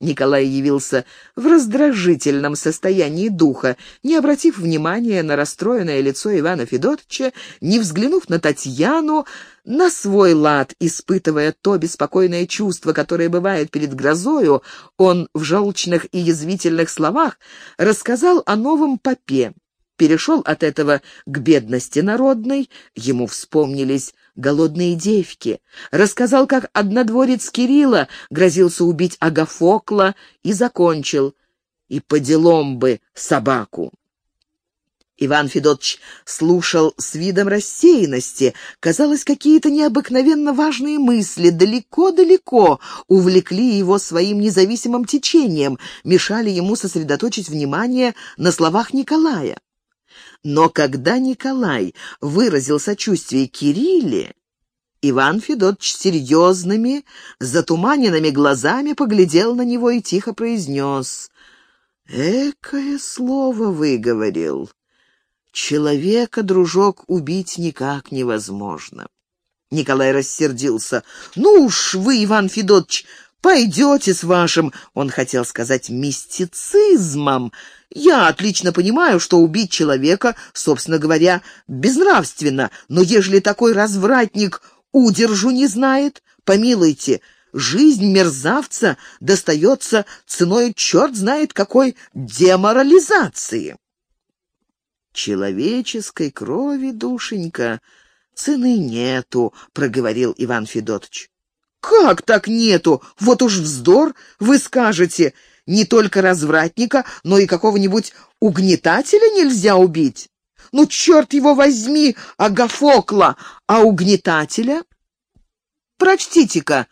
Николай явился в раздражительном состоянии духа, не обратив внимания на расстроенное лицо Ивана Федотовича, не взглянув на Татьяну, на свой лад, испытывая то беспокойное чувство, которое бывает перед грозою, он в желчных и язвительных словах рассказал о новом попе, перешел от этого к бедности народной, ему вспомнились голодные девки, рассказал, как однодворец Кирилла грозился убить Агафокла и закончил «И по делам бы собаку». Иван Федотович слушал с видом рассеянности. Казалось, какие-то необыкновенно важные мысли далеко-далеко увлекли его своим независимым течением, мешали ему сосредоточить внимание на словах Николая. Но когда Николай выразил сочувствие Кирилле, Иван Федотович серьезными, затуманенными глазами поглядел на него и тихо произнес «Экое слово выговорил. Человека, дружок, убить никак невозможно». Николай рассердился. «Ну уж вы, Иван Федотович, пойдете с вашим, он хотел сказать, мистицизмом. Я отлично понимаю, что убить человека, собственно говоря, безнравственно, но ежели такой развратник удержу не знает, помилуйте, жизнь мерзавца достается ценой черт знает какой деморализации. Человеческой крови, душенька, цены нету, проговорил Иван Федотович. «Как так нету? Вот уж вздор, вы скажете. Не только развратника, но и какого-нибудь угнетателя нельзя убить. Ну, черт его возьми, Агафокла, а угнетателя? Прочтите-ка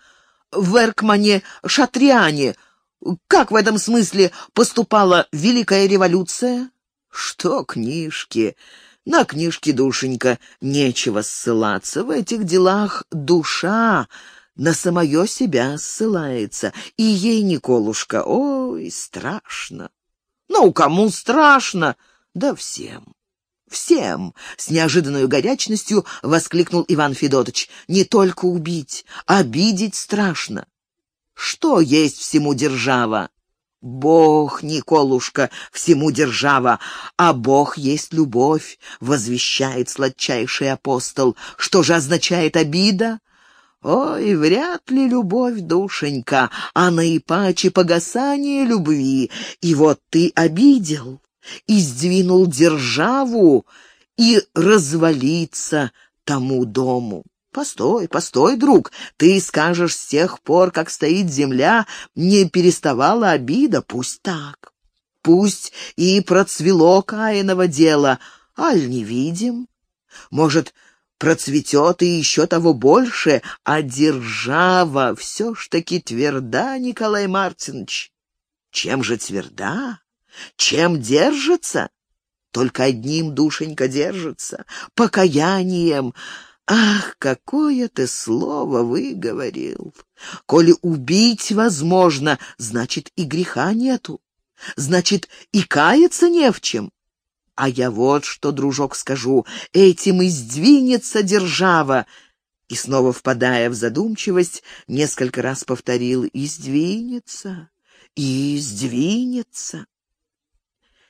в Эркмане Шатриане, как в этом смысле поступала Великая революция? Что книжки? На книжки, душенька, нечего ссылаться. В этих делах душа на самое себя ссылается. И ей, Николушка, ой, страшно. Ну, кому страшно? Да всем. «Всем!» — с неожиданной горячностью воскликнул Иван Федотович. «Не только убить, обидеть страшно. Что есть всему держава? Бог, Николушка, всему держава, а Бог есть любовь, возвещает сладчайший апостол. Что же означает обида? Ой, вряд ли любовь, душенька, а наипаче погасание любви. И вот ты обидел и сдвинул державу и развалиться тому дому. Постой, постой, друг, ты скажешь, с тех пор, как стоит земля, не переставала обида, пусть так. Пусть и процвело Каиново дело, аль не видим. Может, процветет и еще того больше, а держава все ж таки тверда, Николай Мартинович. Чем же тверда? Чем держится? Только одним душенька держится — покаянием. Ах, какое ты слово выговорил! Коли убить возможно, значит, и греха нету. Значит, и каяться не в чем. А я вот что, дружок, скажу, этим и сдвинется держава. И снова впадая в задумчивость, несколько раз повторил «и сдвинется, и сдвинется».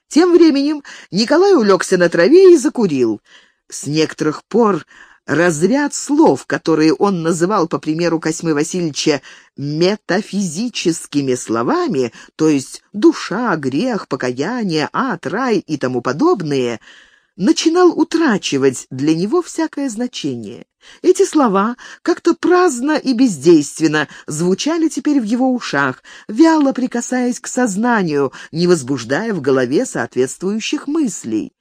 Тем временем Николай улегся на траве и закурил. С некоторых пор разряд слов, которые он называл, по примеру Косьмы Васильевича, метафизическими словами, то есть душа, грех, покаяние, ад, рай и тому подобное, начинал утрачивать для него всякое значение. Эти слова как-то праздно и бездейственно звучали теперь в его ушах, вяло прикасаясь к сознанию, не возбуждая в голове соответствующих мыслей.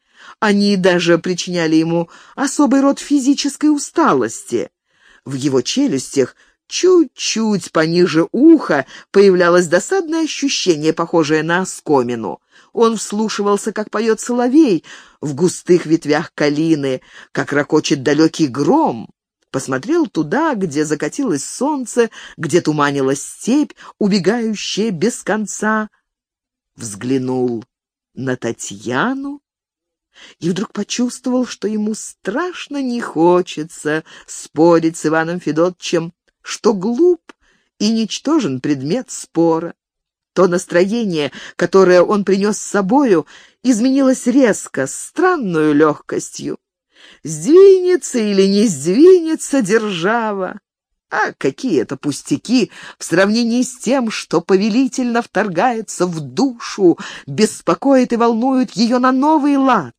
Они даже причиняли ему особый род физической усталости. В его челюстях чуть-чуть пониже уха появлялось досадное ощущение, похожее на оскомину. Он вслушивался, как поет соловей в густых ветвях калины, как ракочет далекий гром. Посмотрел туда, где закатилось солнце, где туманилась степь, убегающая без конца. Взглянул на Татьяну и вдруг почувствовал, что ему страшно не хочется спорить с Иваном Федотовичем, что глуп и ничтожен предмет спора. То настроение, которое он принес с собою, изменилось резко, странную легкостью. Сдвинется или не сдвинется держава. А какие это пустяки в сравнении с тем, что повелительно вторгается в душу, беспокоит и волнует ее на новый лад.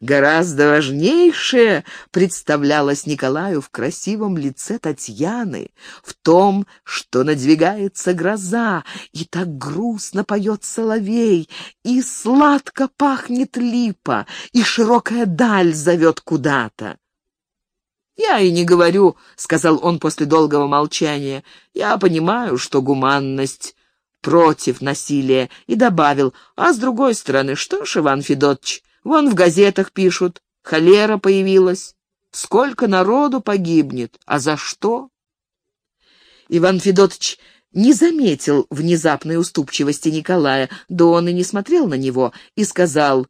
Гораздо важнейшее представлялось Николаю в красивом лице Татьяны, в том, что надвигается гроза, и так грустно поет соловей, и сладко пахнет липа, и широкая даль зовет куда-то. «Я и не говорю», — сказал он после долгого молчания, — «я понимаю, что гуманность против насилия», и добавил, «а с другой стороны, что ж, Иван Федотович, Вон в газетах пишут, холера появилась. Сколько народу погибнет, а за что? Иван Федотович не заметил внезапной уступчивости Николая, да он и не смотрел на него, и сказал,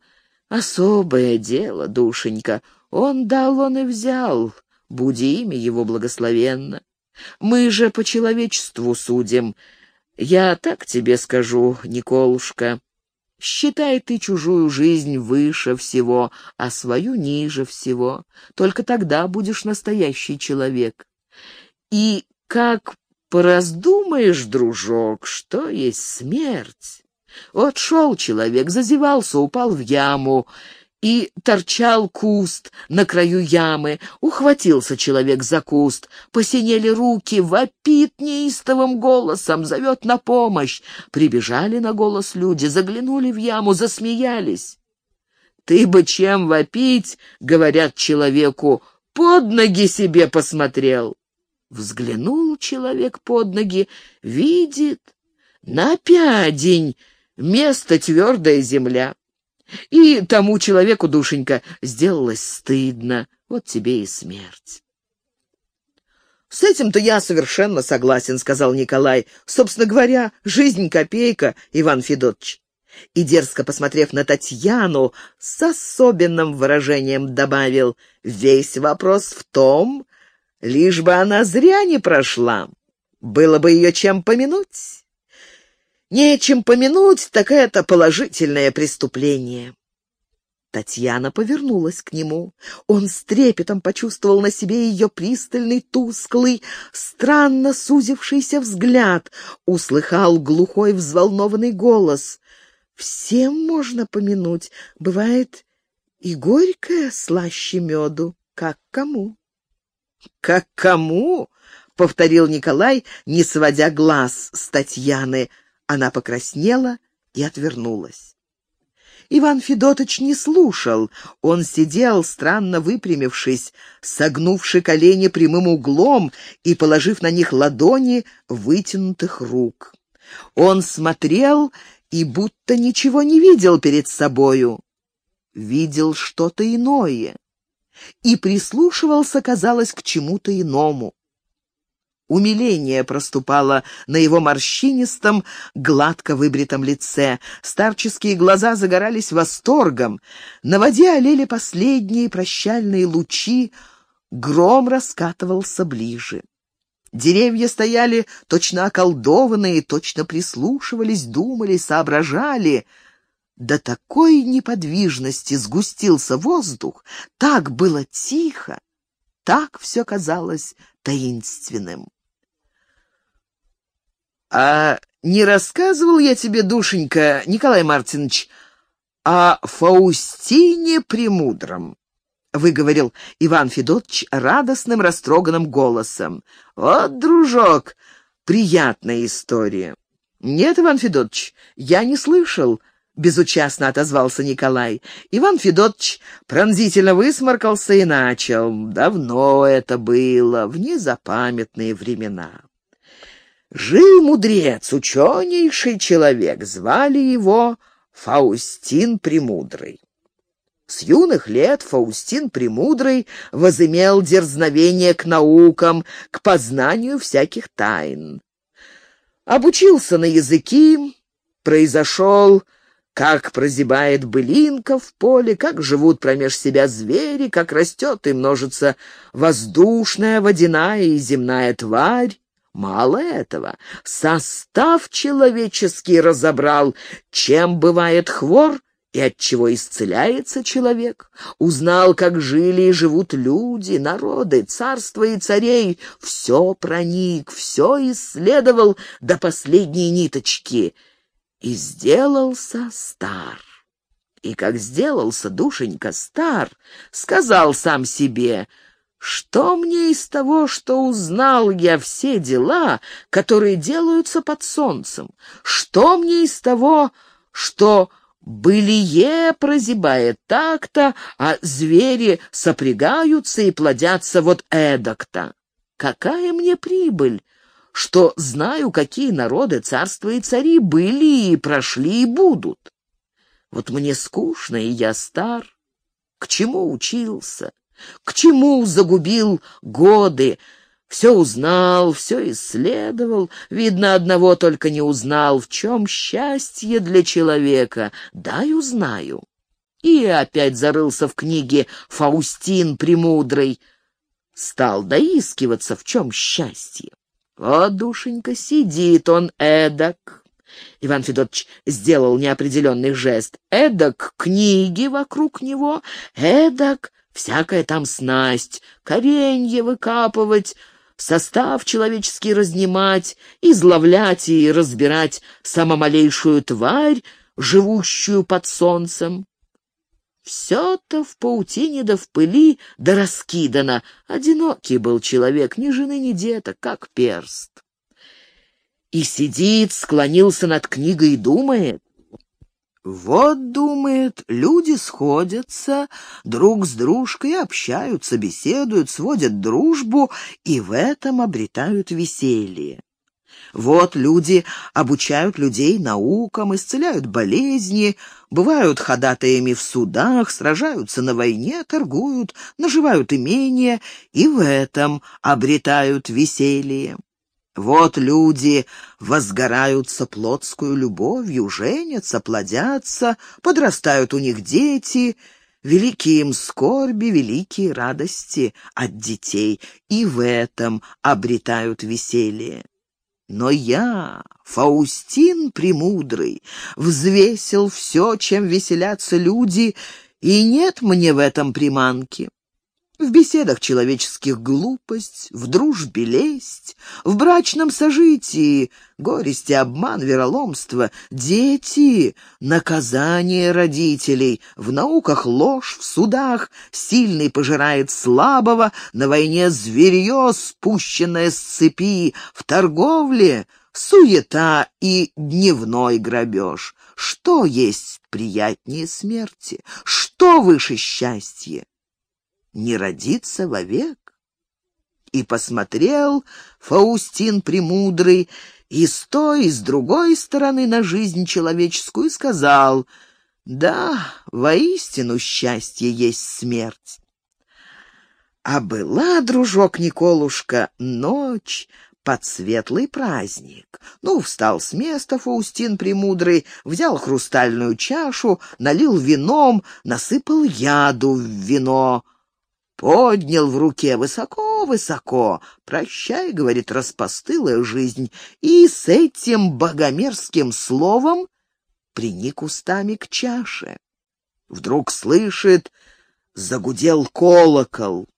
«Особое дело, душенька, он дал, он и взял, буди имя его благословенно. Мы же по человечеству судим. Я так тебе скажу, Николушка». Считай ты чужую жизнь выше всего, а свою ниже всего. Только тогда будешь настоящий человек. И как пораздумаешь, дружок, что есть смерть? Вот шел человек, зазевался, упал в яму, и торчал куст на краю ямы. Ухватился человек за куст, посинели руки, вопит неистовым голосом, зовет на помощь. Прибежали на голос люди, заглянули в яму, засмеялись. «Ты бы чем вопить, — говорят человеку, — под ноги себе посмотрел». Взглянул человек под ноги, видит, на пядень место твердая земля. И тому человеку, душенька, сделалось стыдно. Вот тебе и смерть. «С этим-то я совершенно согласен», — сказал Николай. «Собственно говоря, жизнь копейка, Иван Федотович». И, дерзко посмотрев на Татьяну, с особенным выражением добавил, «Весь вопрос в том, лишь бы она зря не прошла. Было бы ее чем помянуть». Нечем помянуть, так это положительное преступление. Татьяна повернулась к нему. Он с трепетом почувствовал на себе ее пристальный, тусклый, странно сузившийся взгляд, услыхал глухой, взволнованный голос. «Всем можно помянуть. Бывает и горькое слаще меду. Как кому?» «Как кому?» — повторил Николай, не сводя глаз с Татьяны — она покраснела и отвернулась. Иван Федотович не слушал. Он сидел, странно выпрямившись, согнувши колени прямым углом и положив на них ладони вытянутых рук. Он смотрел и будто ничего не видел перед собою. Видел что-то иное и прислушивался, казалось, к чему-то иному. Умиление проступало на его морщинистом, гладко выбритом лице. Старческие глаза загорались восторгом. На воде олели последние прощальные лучи. Гром раскатывался ближе. Деревья стояли точно околдованные, точно прислушивались, думали, соображали. До такой неподвижности сгустился воздух, так было тихо, так все казалось таинственным. «А не рассказывал я тебе, душенька, Николай Мартинович, о Фаустине Премудром?» — выговорил Иван Федотович радостным, растроганным голосом. «Вот, дружок, приятная история». «Нет, Иван Федотович, я не слышал», — безучастно отозвался Николай. Иван Федотович пронзительно высморкался и начал. «Давно это было, в незапамятные времена». Жил мудрец, ученейший человек, звали его Фаустин Премудрый. С юных лет Фаустин Премудрый возымел дерзновение к наукам, к познанию всяких тайн. Обучился на языки, произошел, как прозябает былинка в поле, как живут промеж себя звери, как растет и множится воздушная, водяная и земная тварь, Мало этого, состав человеческий разобрал, чем бывает хвор и от чего исцеляется человек. Узнал, как жили и живут люди, народы, царства и царей. Все проник, все исследовал до последней ниточки и сделался стар. И как сделался душенька стар, сказал сам себе — что мне из того, что узнал я все дела, которые делаются под солнцем? Что мне из того, что былие прозябает так-то, а звери сопрягаются и плодятся вот эдак-то? Какая мне прибыль? что знаю, какие народы, царства и цари были и прошли и будут. Вот мне скучно, и я стар. К чему учился? К чему загубил годы? Все узнал, все исследовал. Видно, одного только не узнал, в чем счастье для человека. Дай узнаю. И опять зарылся в книге «Фаустин Премудрый». Стал доискиваться, в чем счастье. О, душенька, сидит он эдак. Иван Федотович сделал неопределенный жест. Эдак книги вокруг него, эдак всякая там снасть, коренье выкапывать, состав человеческий разнимать, изловлять и разбирать самомалейшую тварь, живущую под солнцем. Все-то в паутине да в пыли да раскидано. Одинокий был человек, ни жены, ни деток, как перст. И сидит, склонился над книгой и думает. Вот, думает, люди сходятся друг с дружкой, общаются, беседуют, сводят дружбу и в этом обретают веселье. Вот люди обучают людей наукам, исцеляют болезни, бывают ходатаями в судах, сражаются на войне, торгуют, наживают имения и в этом обретают веселье. Вот люди возгораются плотскую любовью, женятся, плодятся, подрастают у них дети, великие им скорби, великие радости от детей, и в этом обретают веселье. Но я, Фаустин Премудрый, взвесил все, чем веселятся люди, и нет мне в этом приманки. В беседах человеческих глупость, в дружбе лесть, в брачном сожитии горести, обман, вероломство, дети, наказание родителей, в науках ложь, в судах сильный пожирает слабого, на войне зверье, спущенное с цепи, в торговле суета и дневной грабеж. Что есть приятнее смерти? Что выше счастья? Не родиться вовек. И посмотрел Фаустин Премудрый и с той, и с другой стороны на жизнь человеческую сказал, «Да, воистину счастье есть смерть». А была, дружок Николушка, ночь под светлый праздник. Ну, встал с места Фаустин Премудрый, взял хрустальную чашу, налил вином, насыпал яду в вино, поднял в руке высоко-высоко. «Прощай», — говорит, — распостылая жизнь, и с этим богомерзким словом приник устами к чаше. Вдруг слышит, загудел колокол.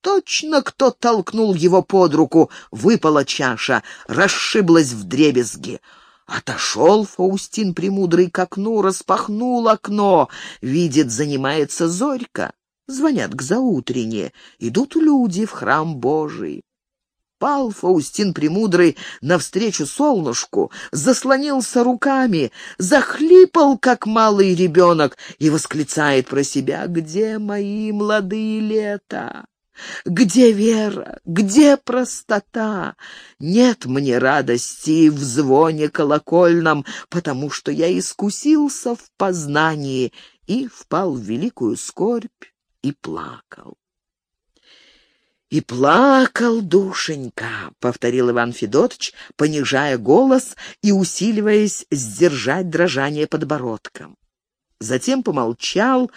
Точно кто толкнул его под руку, выпала чаша, расшиблась в дребезги. Отошел Фаустин Премудрый к окну, распахнул окно, видит, занимается Зорька. Звонят к заутрене, идут люди в храм Божий. Пал Фаустин Премудрый навстречу солнышку, заслонился руками, захлипал, как малый ребенок, и восклицает про себя «Где мои молодые лета?» Где вера? Где простота? Нет мне радости в звоне колокольном, потому что я искусился в познании и впал в великую скорбь и плакал. «И плакал, душенька», — повторил Иван Федотович, понижая голос и усиливаясь сдержать дрожание подбородком. Затем помолчал,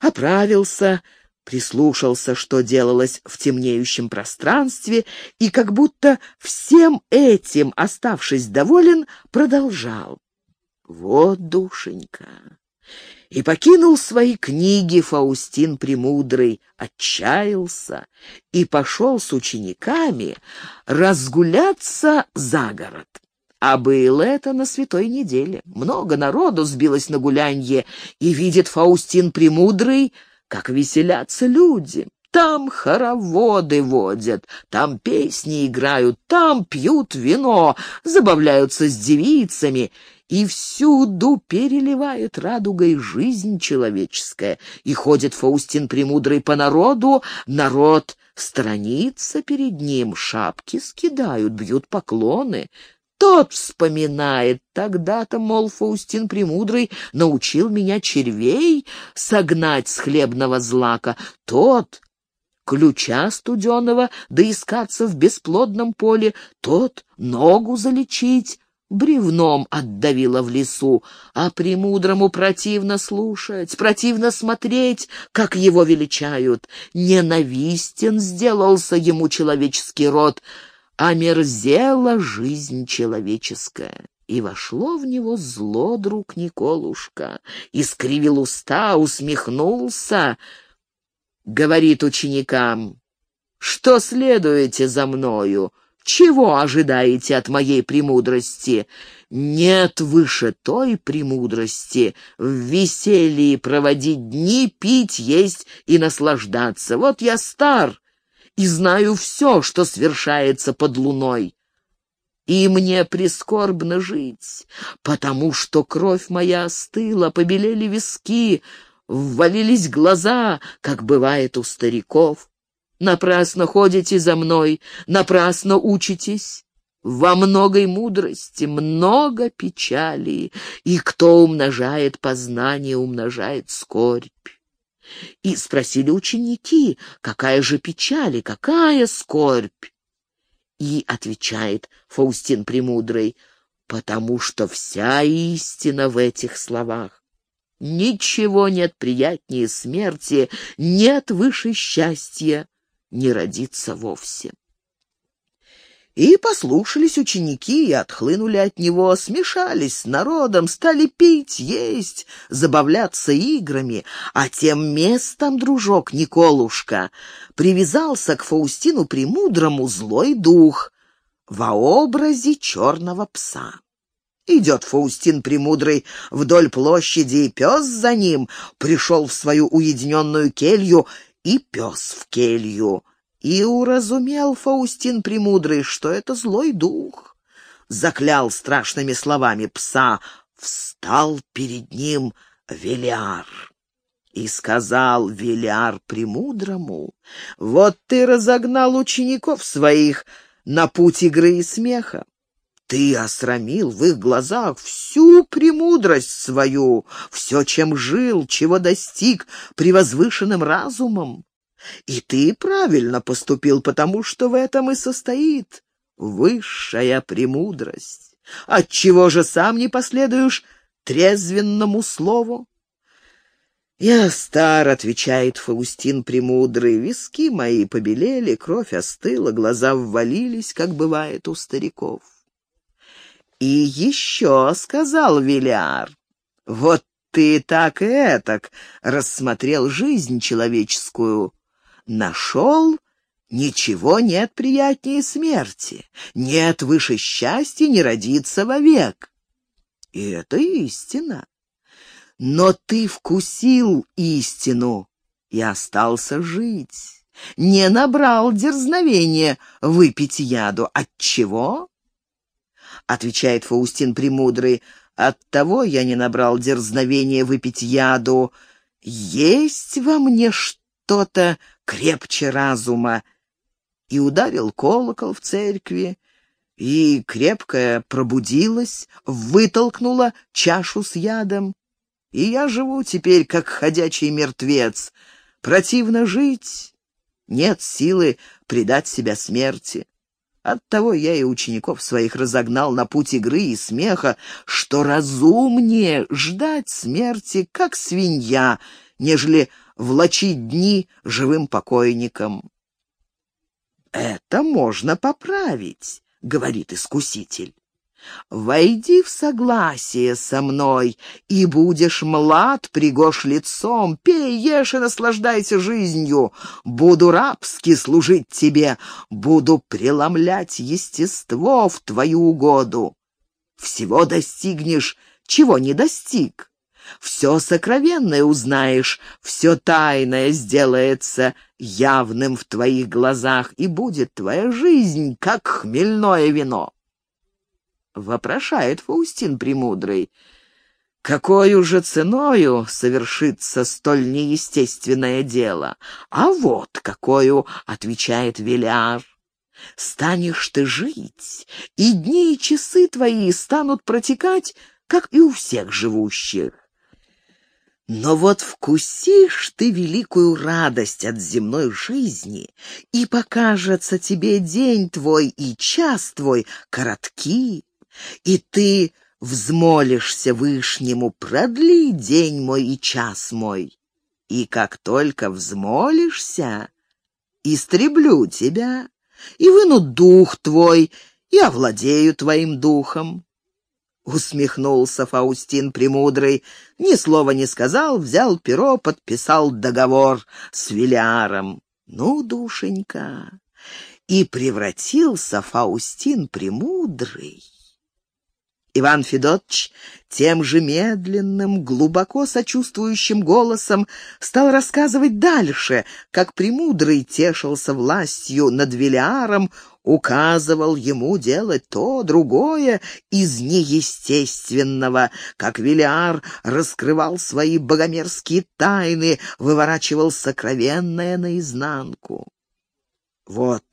оправился, прислушался, что делалось в темнеющем пространстве, и как будто всем этим, оставшись доволен, продолжал. «Вот, душенька, и покинул свои книги Фаустин Премудрый, отчаялся и пошел с учениками разгуляться за город. А было это на святой неделе. Много народу сбилось на гулянье, и видит Фаустин Премудрый, как веселятся люди. Там хороводы водят, там песни играют, там пьют вино, забавляются с девицами, и всюду переливает радугой жизнь человеческая. И ходит Фаустин Премудрый по народу, народ сторонится перед ним, шапки скидают, бьют поклоны. Тот вспоминает, тогда-то, мол, Фаустин Премудрый научил меня червей согнать с хлебного злака. Тот ключа студеного доискаться в бесплодном поле, тот ногу залечить, бревном отдавило в лесу, а премудрому противно слушать, противно смотреть, как его величают. Ненавистен сделался ему человеческий род, омерзела жизнь человеческая. И вошло в него зло, друг Николушка, искривил уста, усмехнулся, говорит ученикам, «Что следуете за мною? Чего ожидаете от моей премудрости? Нет выше той премудрости в веселье проводить дни, пить, есть и наслаждаться. Вот я стар и знаю все, что свершается под луной. И мне прискорбно жить, потому что кровь моя остыла, побелели виски, ввалились глаза, как бывает у стариков. Напрасно ходите за мной, напрасно учитесь. Во многой мудрости, много печали, и кто умножает познание, умножает скорбь. И спросили ученики, какая же печаль и какая скорбь? И отвечает Фаустин Премудрый, потому что вся истина в этих словах. Ничего нет приятнее смерти, нет выше счастья, не родиться вовсе. И послушались ученики и отхлынули от него, смешались с народом, стали пить, есть, забавляться играми, а тем местом, дружок Николушка, привязался к Фаустину Премудрому злой дух во образе черного пса. Идет Фаустин Премудрый вдоль площади, и пес за ним пришел в свою уединенную келью и пес в келью. И уразумел Фаустин Премудрый, что это злой дух. Заклял страшными словами пса, встал перед ним Велиар. И сказал Велиар Премудрому, «Вот ты разогнал учеников своих на путь игры и смеха. Ты осрамил в их глазах всю премудрость свою, все, чем жил, чего достиг превозвышенным разумом. И ты правильно поступил, потому что в этом и состоит высшая премудрость. Отчего же сам не последуешь трезвенному слову? «Я стар», — отвечает Фаустин Премудрый, — «виски мои побелели, кровь остыла, глаза ввалились, как бывает у стариков». «И еще», — сказал Виляр, — «вот ты так и этак рассмотрел жизнь человеческую. Нашел, ничего нет приятнее смерти, нет выше счастья не родиться вовек». И это истина. Но ты вкусил истину и остался жить. Не набрал дерзновения выпить яду. От чего? Отвечает Фаустин Премудрый, «оттого я не набрал дерзновения выпить яду. Есть во мне что-то крепче разума». И ударил колокол в церкви, и крепкая пробудилась, вытолкнула чашу с ядом. И я живу теперь, как ходячий мертвец. Противно жить, нет силы предать себя смерти. Оттого я и учеников своих разогнал на путь игры и смеха, что разумнее ждать смерти, как свинья, нежели влачить дни живым покойником. «Это можно поправить», — говорит искуситель. Войди в согласие со мной, и будешь млад, пригож лицом, пей, ешь и наслаждайся жизнью. Буду рабски служить тебе, буду преломлять естество в твою угоду. Всего достигнешь, чего не достиг. Все сокровенное узнаешь, все тайное сделается явным в твоих глазах, и будет твоя жизнь, как хмельное вино вопрошает Фаустин Премудрый. Какой же ценою совершится столь неестественное дело? А вот какую, отвечает Велиар. Станешь ты жить, и дни и часы твои станут протекать, как и у всех живущих. Но вот вкусишь ты великую радость от земной жизни, и покажется тебе день твой и час твой коротки, и ты взмолишься Вышнему, продли день мой и час мой. И как только взмолишься, истреблю тебя, и выну дух твой, и овладею твоим духом. Усмехнулся Фаустин Премудрый, ни слова не сказал, взял перо, подписал договор с Виляром. Ну, душенька, и превратился Фаустин Премудрый Иван Федотович тем же медленным, глубоко сочувствующим голосом стал рассказывать дальше, как Премудрый тешился властью над Велиаром, указывал ему делать то, другое из неестественного, как Велиар раскрывал свои богомерзкие тайны, выворачивал сокровенное наизнанку. Вот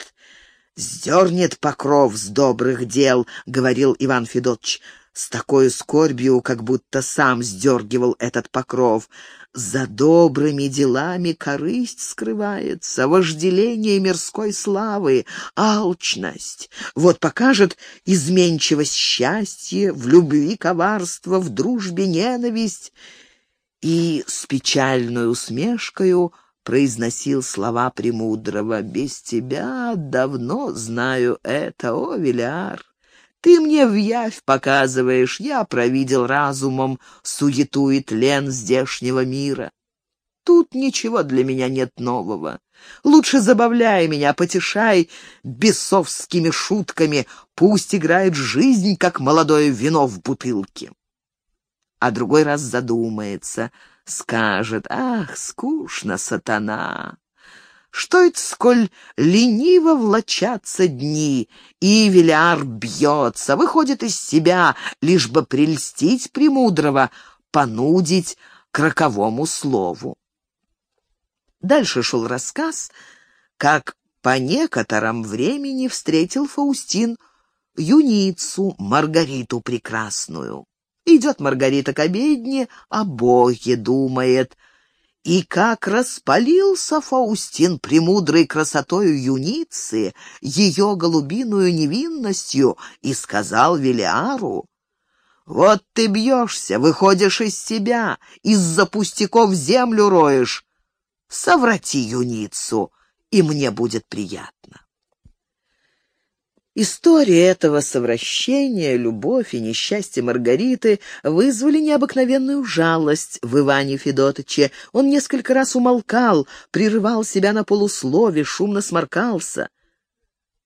«Сдернет покров с добрых дел», — говорил Иван Федотович, с такой скорбью, как будто сам сдергивал этот покров. За добрыми делами корысть скрывается, вожделение мирской славы, алчность. Вот покажет изменчивость счастья, в любви коварство, в дружбе ненависть. И с печальной усмешкою — произносил слова Премудрого. «Без тебя давно знаю это, о, Виляр! Ты мне в явь показываешь, я провидел разумом суету и тлен здешнего мира. Тут ничего для меня нет нового. Лучше забавляй меня, потешай бесовскими шутками, пусть играет жизнь, как молодое вино в бутылке». А другой раз задумается — скажет, «Ах, скучно, сатана!» Что это, сколь лениво влачатся дни, и Виляр бьется, выходит из себя, лишь бы прельстить премудрого, понудить к роковому слову. Дальше шел рассказ, как по некотором времени встретил Фаустин юницу Маргариту Прекрасную. Идет Маргарита к обедне, о Боге думает. И как распалился Фаустин премудрой красотою юницы, ее голубиную невинностью, и сказал Велиару, «Вот ты бьешься, выходишь из себя, из-за пустяков землю роешь. Соврати юницу, и мне будет приятно». История этого совращения, любовь и несчастье Маргариты вызвали необыкновенную жалость в Иване Федотыче. Он несколько раз умолкал, прерывал себя на полуслове, шумно сморкался.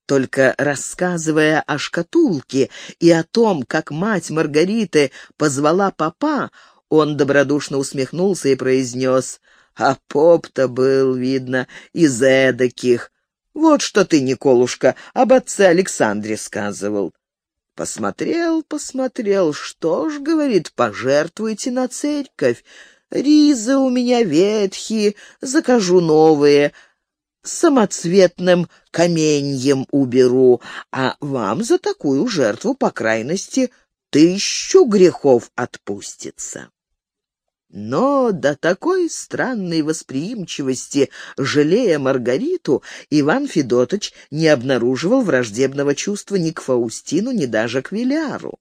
Только рассказывая о шкатулке и о том, как мать Маргариты позвала папа, он добродушно усмехнулся и произнес, «А поп-то был, видно, из эдаких». Вот что ты, Николушка, об отце Александре сказывал. Посмотрел, посмотрел, что ж, говорит, пожертвуйте на церковь. Ризы у меня ветхие, закажу новые, самоцветным каменьем уберу, а вам за такую жертву, по крайности, тысячу грехов отпустится. Но до такой странной восприимчивости, жалея Маргариту, Иван Федотович не обнаруживал враждебного чувства ни к Фаустину, ни даже к Велиару.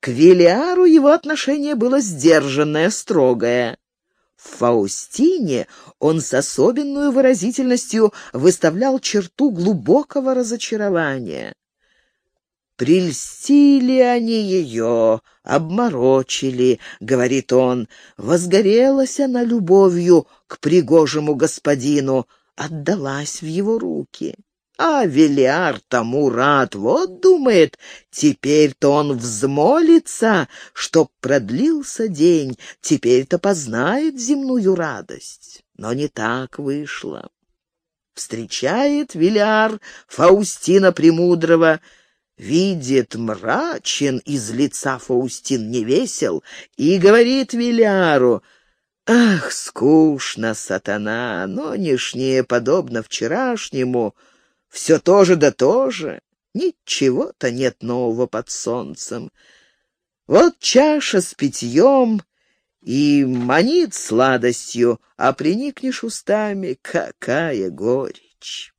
К Велиару его отношение было сдержанное, строгое. В Фаустине он с особенной выразительностью выставлял черту глубокого разочарования. «Прельстили они ее, обморочили», — говорит он, — «возгорелась она любовью к пригожему господину, отдалась в его руки». А Велиар тому рад, вот думает, теперь-то он взмолится, чтоб продлился день, теперь-то познает земную радость. Но не так вышло. Встречает Велиар Фаустина Премудрого, видит мрачен из лица Фаустин невесел и говорит Велиару, «Ах, скучно, сатана, нынешнее подобно вчерашнему». Все то же да то же. Ничего-то нет нового под солнцем. Вот чаша с питьем и манит сладостью, а приникнешь устами — какая горечь!